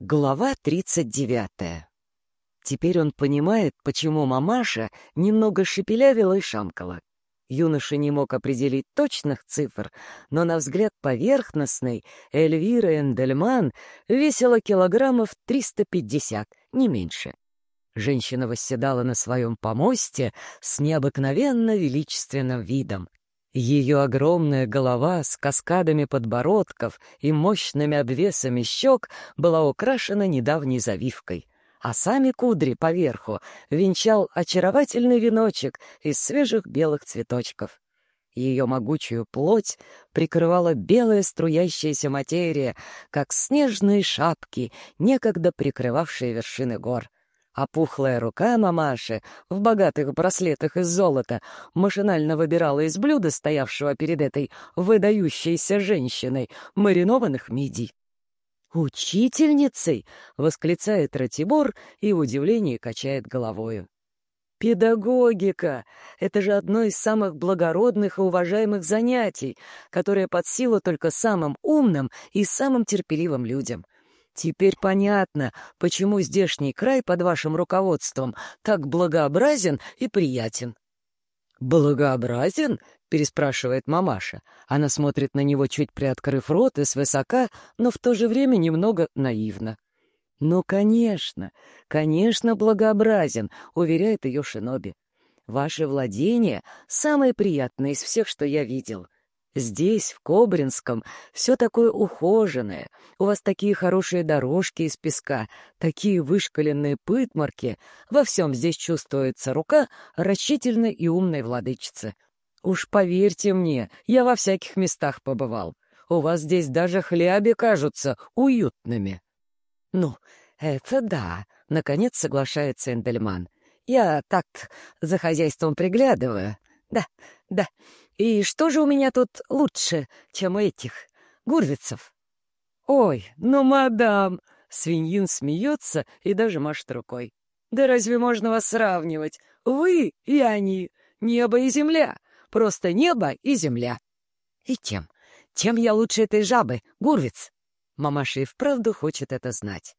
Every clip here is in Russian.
Глава 39. Теперь он понимает, почему мамаша немного шепелявила и шамкала. Юноша не мог определить точных цифр, но на взгляд поверхностный Эльвира Эндельман весила килограммов 350, не меньше. Женщина восседала на своем помосте с необыкновенно величественным видом. Ее огромная голова с каскадами подбородков и мощными обвесами щек была украшена недавней завивкой, а сами кудри поверху венчал очаровательный веночек из свежих белых цветочков. Ее могучую плоть прикрывала белая струящаяся материя, как снежные шапки, некогда прикрывавшие вершины гор — а пухлая рука мамаши в богатых браслетах из золота машинально выбирала из блюда, стоявшего перед этой выдающейся женщиной, маринованных мидий. «Учительницей!» — восклицает Ратибор и в удивлении качает головою. Педагогика — это же одно из самых благородных и уважаемых занятий, которое под силу только самым умным и самым терпеливым людям — Теперь понятно, почему здешний край под вашим руководством так благообразен и приятен. «Благообразен?» — переспрашивает мамаша. Она смотрит на него, чуть приоткрыв рот и свысока, но в то же время немного наивно. «Ну, конечно, конечно, благообразен», — уверяет ее Шиноби. «Ваше владение самое приятное из всех, что я видел. Здесь, в Кобринском, все такое ухоженное. У вас такие хорошие дорожки из песка, такие вышкаленные пытмарки. Во всем здесь чувствуется рука рачительной и умной владычицы. Уж поверьте мне, я во всяких местах побывал. У вас здесь даже хляби кажутся уютными. Ну, это да, — наконец соглашается Эндельман. Я так за хозяйством приглядываю. Да, да, и что же у меня тут лучше, чем у этих гурвицев? Ой, ну, мадам! Свиньин смеется и даже машет рукой. Да разве можно вас сравнивать? Вы и они, небо и земля, просто небо и земля. И тем, тем я лучше этой жабы, гурвиц. Мамаша и вправду хочет это знать.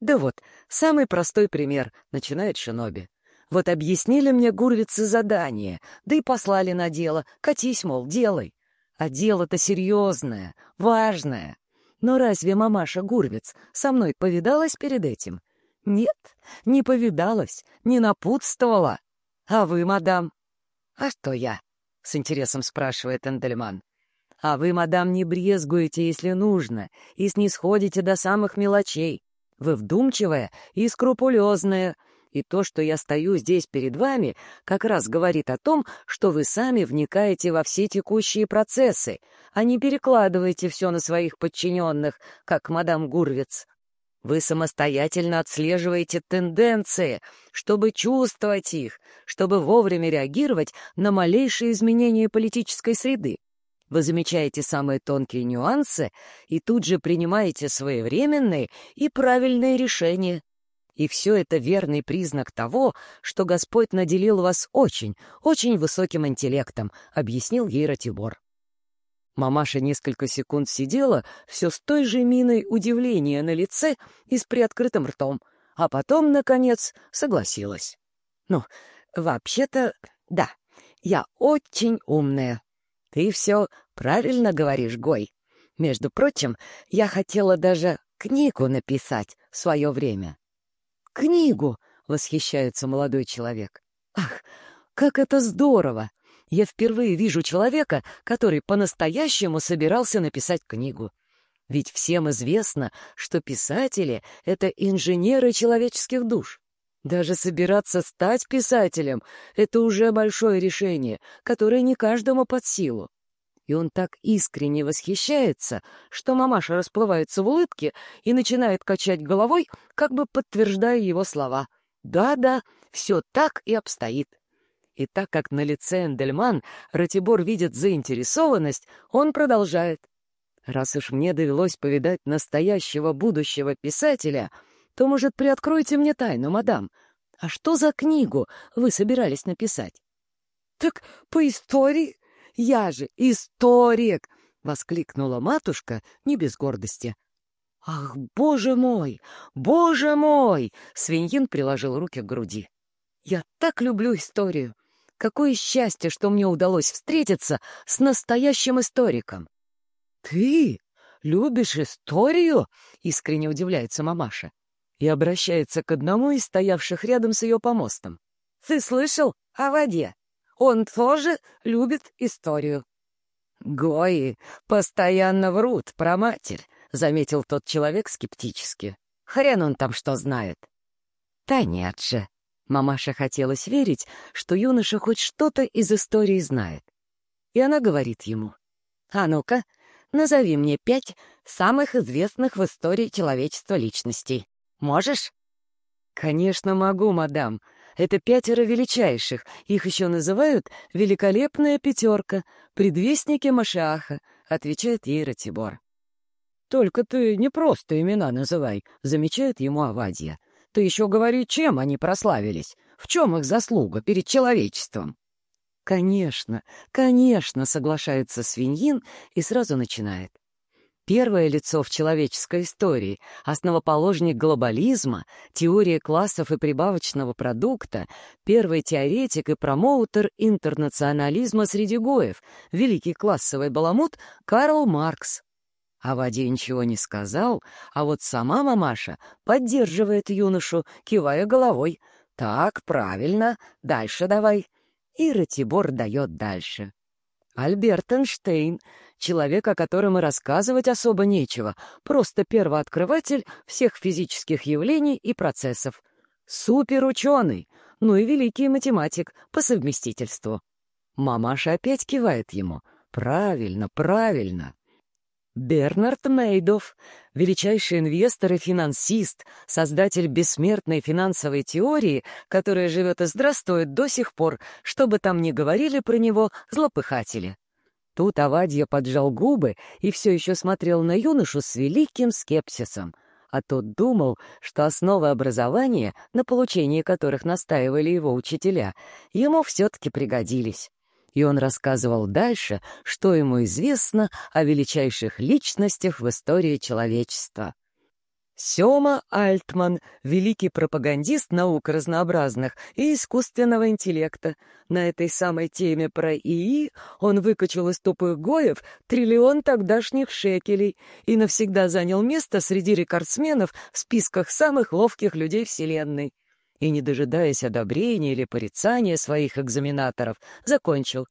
Да вот, самый простой пример, начинает Шиноби. Вот объяснили мне гурвицы задание, да и послали на дело. Катись, мол, делай. А дело-то серьезное, важное. Но разве мамаша Гурвиц со мной повидалась перед этим? Нет, не повидалась, не напутствовала. А вы, мадам? А что я? С интересом спрашивает Эндельман. А вы, мадам, не брезгуете, если нужно, и снисходите до самых мелочей. Вы вдумчивая и скрупулезная, и то, что я стою здесь перед вами, как раз говорит о том, что вы сами вникаете во все текущие процессы, а не перекладываете все на своих подчиненных, как мадам Гурвиц. Вы самостоятельно отслеживаете тенденции, чтобы чувствовать их, чтобы вовремя реагировать на малейшие изменения политической среды. Вы замечаете самые тонкие нюансы и тут же принимаете своевременные и правильные решения. И все это верный признак того, что Господь наделил вас очень, очень высоким интеллектом, объяснил ей Ратибор. Мамаша несколько секунд сидела, все с той же миной удивления на лице и с приоткрытым ртом, а потом, наконец, согласилась. «Ну, вообще-то, да, я очень умная. Ты все правильно говоришь, Гой. Между прочим, я хотела даже книгу написать в свое время. «Книгу!» — восхищается молодой человек. «Ах, как это здорово! Я впервые вижу человека, который по-настоящему собирался написать книгу. Ведь всем известно, что писатели — это инженеры человеческих душ. Даже собираться стать писателем — это уже большое решение, которое не каждому под силу. И он так искренне восхищается, что мамаша расплывается в улыбке и начинает качать головой, как бы подтверждая его слова. «Да-да, все так и обстоит». И так как на лице Эндельман Ратибор видит заинтересованность, он продолжает. «Раз уж мне довелось повидать настоящего будущего писателя, то, может, приоткройте мне тайну, мадам. А что за книгу вы собирались написать?» «Так по истории я же историк!» — воскликнула матушка не без гордости. «Ах, боже мой! Боже мой!» Свиньин приложил руки к груди. «Я так люблю историю! Какое счастье, что мне удалось встретиться с настоящим историком!» «Ты любишь историю?» — искренне удивляется мамаша и обращается к одному из стоявших рядом с ее помостом. «Ты слышал о воде? Он тоже любит историю». «Гои постоянно врут про матерь», — заметил тот человек скептически. «Хрен он там что знает». «Да нет же». Мамаша хотелось верить, что юноша хоть что-то из истории знает. И она говорит ему. «А ну-ка, назови мне пять самых известных в истории человечества личностей. Можешь?» «Конечно могу, мадам. Это пятеро величайших. Их еще называют «Великолепная пятерка», «Предвестники Машиаха», — отвечает ей Ратибор. «Только ты не просто имена называй», — замечает ему Авадья. «Ты еще говори, чем они прославились, в чем их заслуга перед человечеством». «Конечно, конечно», — соглашается свиньин и сразу начинает. Первое лицо в человеческой истории, основоположник глобализма, теории классов и прибавочного продукта, первый теоретик и промоутер интернационализма среди гоев, великий классовый баламут Карл Маркс. А Вадя ничего не сказал, а вот сама мамаша поддерживает юношу, кивая головой. «Так, правильно, дальше давай». И Ратибор дает дальше. Альберт Эйнштейн, человек, о котором и рассказывать особо нечего, просто первооткрыватель всех физических явлений и процессов. Суперученый, ну и великий математик по совместительству. Мамаша опять кивает ему. «Правильно, правильно». Бернард Мейдов, величайший инвестор и финансист, создатель бессмертной финансовой теории, которая живет и здравствует до сих пор, что бы там ни говорили про него злопыхатели. Тут Авадья поджал губы и все еще смотрел на юношу с великим скепсисом, а тот думал, что основы образования, на получение которых настаивали его учителя, ему все-таки пригодились и он рассказывал дальше, что ему известно о величайших личностях в истории человечества. Сёма Альтман, великий пропагандист наук разнообразных и искусственного интеллекта. На этой самой теме про ИИ он выкачал из тупых гоев триллион тогдашних шекелей и навсегда занял место среди рекордсменов в списках самых ловких людей Вселенной и, не дожидаясь одобрения или порицания своих экзаменаторов, закончил.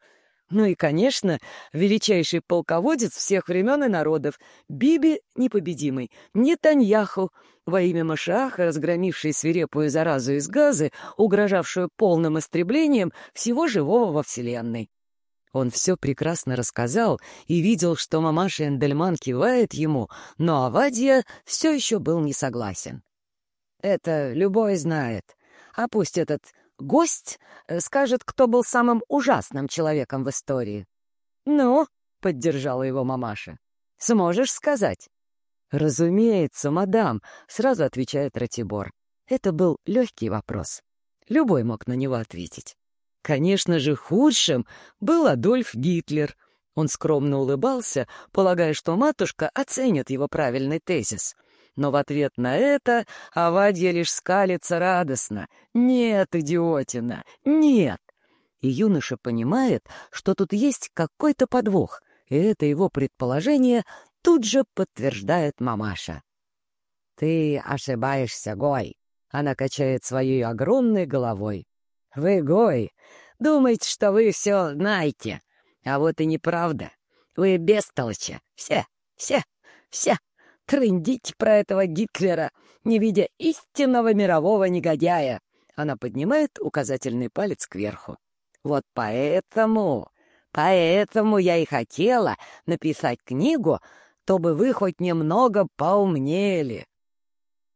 Ну и, конечно, величайший полководец всех времен и народов, Биби непобедимый, Нетаньяху, во имя Машаха, разгромивший свирепую заразу из газы, угрожавшую полным истреблением всего живого во Вселенной. Он все прекрасно рассказал и видел, что мамаша Эндельман кивает ему, но Авадия все еще был не согласен. «Это любой знает. А пусть этот гость э, скажет, кто был самым ужасным человеком в истории. «Ну», — поддержала его мамаша, — «сможешь сказать?» «Разумеется, мадам», — сразу отвечает Ратибор. Это был легкий вопрос. Любой мог на него ответить. Конечно же, худшим был Адольф Гитлер. Он скромно улыбался, полагая, что матушка оценит его правильный тезис — но в ответ на это Авадья лишь скалится радостно. «Нет, идиотина, нет!» И юноша понимает, что тут есть какой-то подвох, и это его предположение тут же подтверждает мамаша. «Ты ошибаешься, Гой!» Она качает своей огромной головой. «Вы, Гой, думаете, что вы все знаете, а вот и неправда. Вы бестолочи, все, все, все!» Трындить про этого Гитлера, не видя истинного мирового негодяя. Она поднимает указательный палец кверху. Вот поэтому, поэтому я и хотела написать книгу, чтобы вы хоть немного поумнели.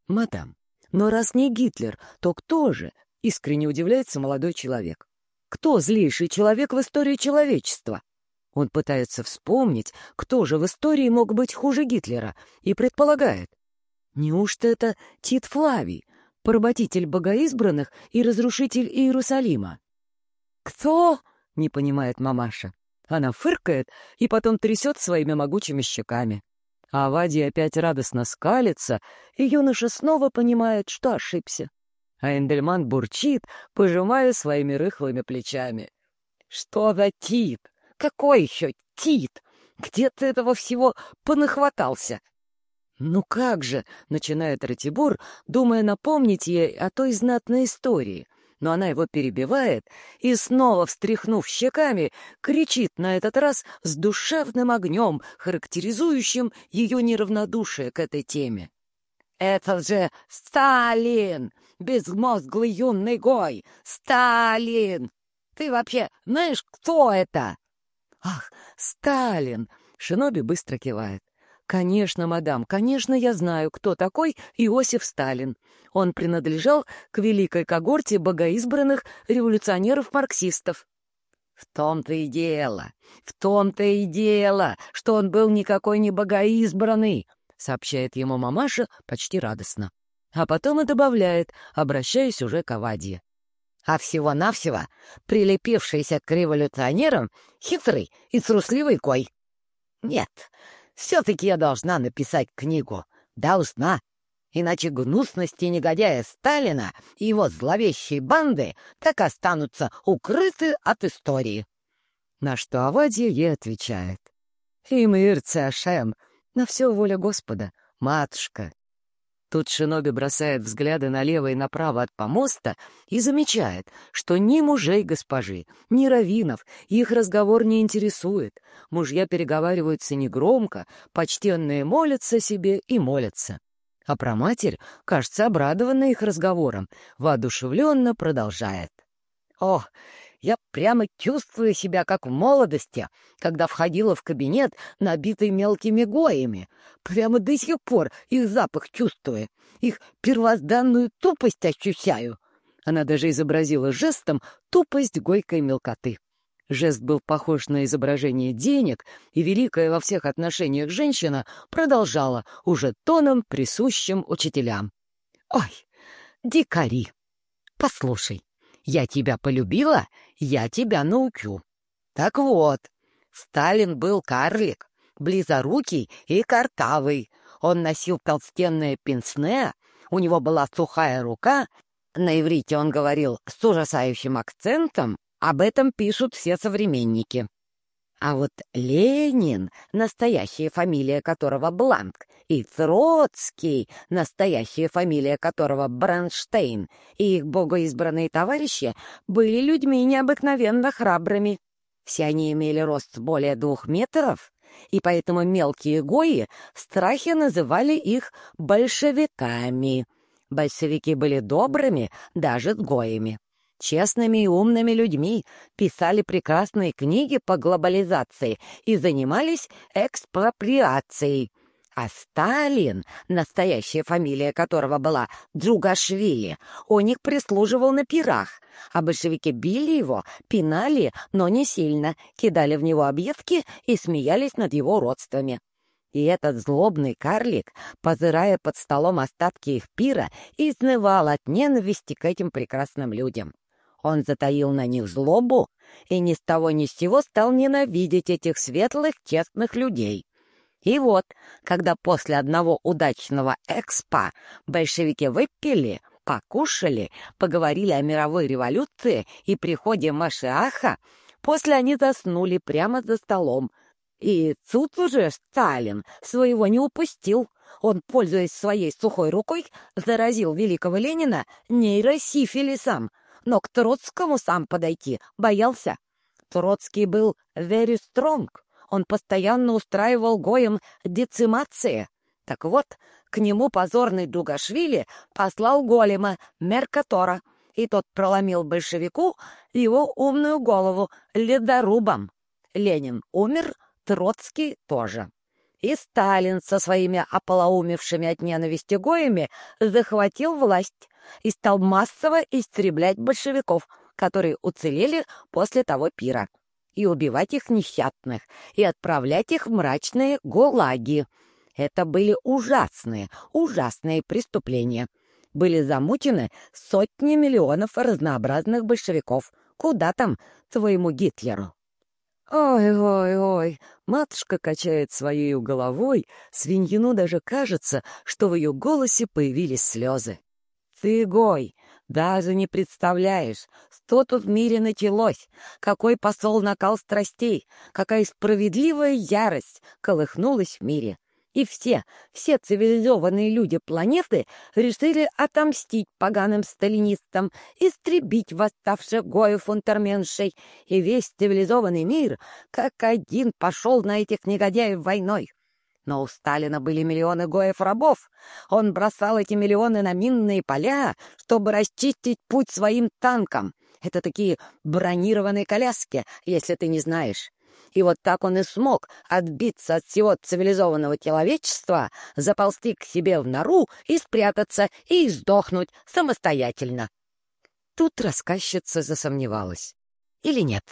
Мадам, но раз не Гитлер, то кто же? Искренне удивляется молодой человек. Кто злейший человек в истории человечества? Он пытается вспомнить, кто же в истории мог быть хуже Гитлера, и предполагает. Неужто это Тит Флавий, поработитель богоизбранных и разрушитель Иерусалима? «Кто?» — не понимает мамаша. Она фыркает и потом трясет своими могучими щеками. А Авадий опять радостно скалится, и юноша снова понимает, что ошибся. А Эндельман бурчит, пожимая своими рыхлыми плечами. «Что за Тит? Какой еще Тит? Где ты этого всего понахватался?» «Ну как же!» — начинает Ратибор, думая напомнить ей о той знатной истории — но она его перебивает и, снова встряхнув щеками, кричит на этот раз с душевным огнем, характеризующим ее неравнодушие к этой теме. «Это же Сталин! Безмозглый юный гой! Сталин! Ты вообще знаешь, кто это?» «Ах, Сталин!» — Шиноби быстро кивает. «Конечно, мадам, конечно, я знаю, кто такой Иосиф Сталин. Он принадлежал к великой когорте богоизбранных революционеров-марксистов». «В том-то и дело, в том-то и дело, что он был никакой не богоизбранный», сообщает ему мамаша почти радостно. А потом и добавляет, обращаясь уже к Авадье. А всего-навсего прилепившийся к революционерам хитрый и трусливый кой. Нет, все-таки я должна написать книгу. Должна. Иначе гнусности негодяя Сталина и его зловещей банды так останутся укрыты от истории. На что Авадья ей отвечает. «Имир Цашем, на все воля Господа, матушка, Тут Шиноби бросает взгляды налево и направо от помоста и замечает, что ни мужей госпожи, ни раввинов их разговор не интересует. Мужья переговариваются негромко, почтенные молятся себе и молятся. А про матерь, кажется, обрадованная их разговором, воодушевленно продолжает. «О, я прямо чувствую себя как в молодости, когда входила в кабинет, набитый мелкими гоями. Прямо до сих пор их запах чувствую, их первозданную тупость ощущаю. Она даже изобразила жестом тупость гойкой мелкоты. Жест был похож на изображение денег, и великая во всех отношениях женщина продолжала уже тоном, присущим учителям. «Ой, дикари! Послушай, я тебя полюбила, я тебя научу. Так вот, Сталин был карлик, близорукий и картавый. Он носил толстенное пенсне, у него была сухая рука. На иврите он говорил с ужасающим акцентом, об этом пишут все современники. А вот Ленин, настоящая фамилия которого Бланк, и Троцкий, настоящая фамилия которого Бранштейн, и их богоизбранные товарищи были людьми необыкновенно храбрыми. Все они имели рост более двух метров, и поэтому мелкие гои в страхе называли их большевиками. Большевики были добрыми даже гоями честными и умными людьми, писали прекрасные книги по глобализации и занимались экспроприацией. А Сталин, настоящая фамилия которого была Джугашвили, у них прислуживал на пирах, а большевики били его, пинали, но не сильно, кидали в него объедки и смеялись над его родствами. И этот злобный карлик, позырая под столом остатки их пира, изнывал от ненависти к этим прекрасным людям. Он затаил на них злобу и ни с того ни с сего стал ненавидеть этих светлых, честных людей. И вот, когда после одного удачного экспо большевики выпили, покушали, поговорили о мировой революции и приходе Машиаха, после они заснули прямо за столом. И тут уже Сталин своего не упустил. Он, пользуясь своей сухой рукой, заразил великого Ленина нейросифилисом — но к Троцкому сам подойти боялся. Троцкий был very strong, он постоянно устраивал гоем децимации. Так вот, к нему позорный Дугашвили послал голема Меркатора, и тот проломил большевику его умную голову ледорубом. Ленин умер, Троцкий тоже. И Сталин со своими ополоумевшими от ненависти гоями захватил власть и стал массово истреблять большевиков, которые уцелели после того пира, и убивать их несчастных, и отправлять их в мрачные гулаги. Это были ужасные, ужасные преступления. Были замучены сотни миллионов разнообразных большевиков. Куда там твоему Гитлеру? Ой-ой-ой, матушка качает своей головой, свиньину даже кажется, что в ее голосе появились слезы. Ты, Гой, даже не представляешь, что тут в мире началось, какой посол накал страстей, какая справедливая ярость колыхнулась в мире. И все, все цивилизованные люди планеты решили отомстить поганым сталинистам, истребить восставших гоев унтерменшей, и весь цивилизованный мир как один пошел на этих негодяев войной. Но у Сталина были миллионы гоев-рабов. Он бросал эти миллионы на минные поля, чтобы расчистить путь своим танкам. Это такие бронированные коляски, если ты не знаешь. И вот так он и смог отбиться от всего цивилизованного человечества, заползти к себе в нору и спрятаться, и сдохнуть самостоятельно. Тут рассказчица засомневалась. Или нет?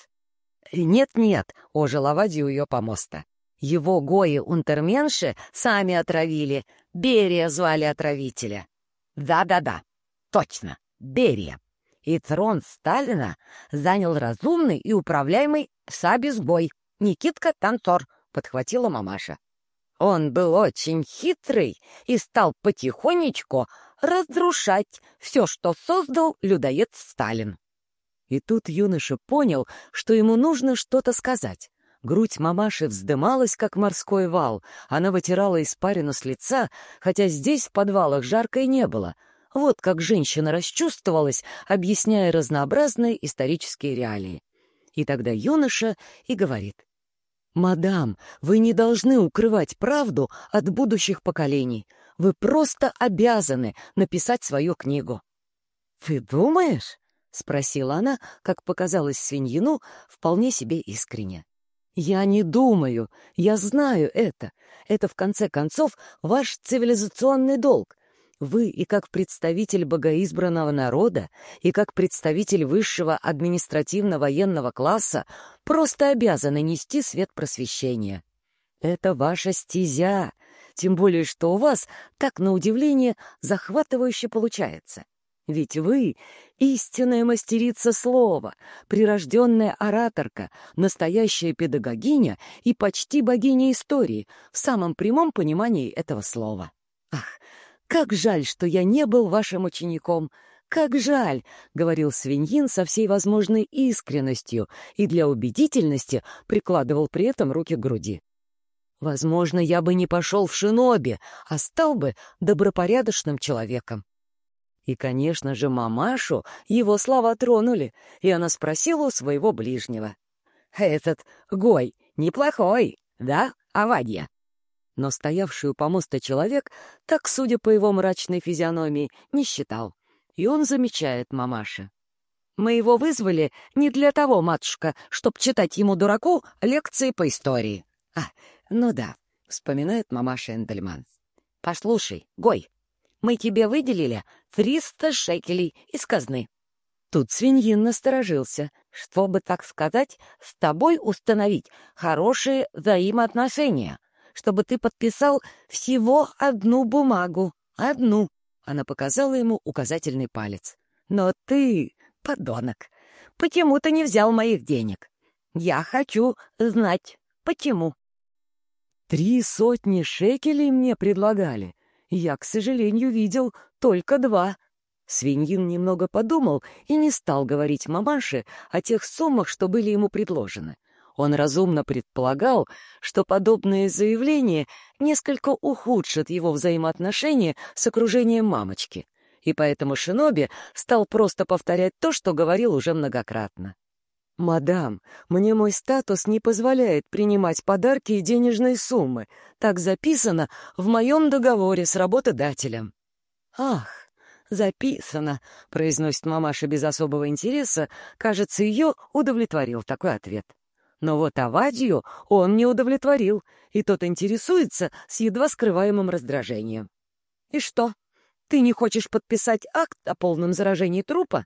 Нет-нет, Вади у ее помоста. Его гои-унтерменши сами отравили, Берия звали отравителя. Да-да-да, точно, Берия. И трон Сталина занял разумный и управляемый Сабис-бой. Никитка Танцор», — подхватила мамаша. Он был очень хитрый и стал потихонечку разрушать все, что создал людоед Сталин. И тут юноша понял, что ему нужно что-то сказать. Грудь мамаши вздымалась, как морской вал. Она вытирала испарину с лица, хотя здесь, в подвалах, жарко и не было. Вот как женщина расчувствовалась, объясняя разнообразные исторические реалии. И тогда юноша и говорит. «Мадам, вы не должны укрывать правду от будущих поколений. Вы просто обязаны написать свою книгу». «Ты думаешь?» — спросила она, как показалось свиньину, вполне себе искренне. «Я не думаю, я знаю это. Это, в конце концов, ваш цивилизационный долг. Вы и как представитель богоизбранного народа, и как представитель высшего административно-военного класса просто обязаны нести свет просвещения. Это ваша стезя, тем более что у вас, так на удивление, захватывающе получается. Ведь вы — истинная мастерица слова, прирожденная ораторка, настоящая педагогиня и почти богиня истории в самом прямом понимании этого слова. Ах, «Как жаль, что я не был вашим учеником! Как жаль!» — говорил свиньин со всей возможной искренностью и для убедительности прикладывал при этом руки к груди. «Возможно, я бы не пошел в шиноби, а стал бы добропорядочным человеком». И, конечно же, мамашу его слова тронули, и она спросила у своего ближнего. «Этот Гой неплохой, да, Авадья?» но стоявший у помоста человек так, судя по его мрачной физиономии, не считал. И он замечает мамаше. «Мы его вызвали не для того, матушка, чтоб читать ему, дураку, лекции по истории». «А, ну да», — вспоминает мамаша Эндельман. «Послушай, Гой, мы тебе выделили триста шекелей из казны». Тут свиньин насторожился, чтобы, так сказать, с тобой установить хорошие взаимоотношения — чтобы ты подписал всего одну бумагу. Одну. Она показала ему указательный палец. Но ты, подонок, почему ты не взял моих денег? Я хочу знать, почему. Три сотни шекелей мне предлагали. Я, к сожалению, видел только два. Свиньин немного подумал и не стал говорить мамаше о тех суммах, что были ему предложены. Он разумно предполагал, что подобные заявления несколько ухудшат его взаимоотношения с окружением мамочки, и поэтому Шиноби стал просто повторять то, что говорил уже многократно. «Мадам, мне мой статус не позволяет принимать подарки и денежные суммы. Так записано в моем договоре с работодателем». «Ах, записано», — произносит мамаша без особого интереса. Кажется, ее удовлетворил такой ответ. Но вот Авадию он не удовлетворил, и тот интересуется с едва скрываемым раздражением. «И что, ты не хочешь подписать акт о полном заражении трупа?»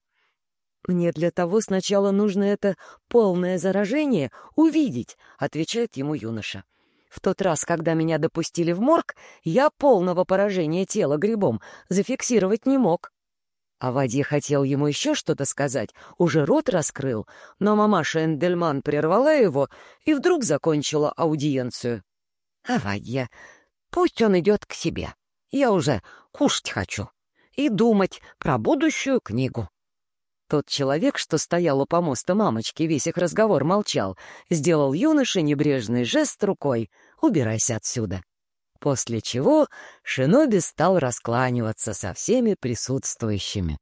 «Мне для того сначала нужно это полное заражение увидеть», — отвечает ему юноша. «В тот раз, когда меня допустили в морг, я полного поражения тела грибом зафиксировать не мог». Авадья хотел ему еще что-то сказать, уже рот раскрыл, но мамаша Эндельман прервала его и вдруг закончила аудиенцию. «Авадья, пусть он идет к себе. Я уже кушать хочу и думать про будущую книгу». Тот человек, что стоял у помоста мамочки, весь их разговор молчал, сделал юноше небрежный жест рукой «Убирайся отсюда». После чего Шиноби стал раскланиваться со всеми присутствующими.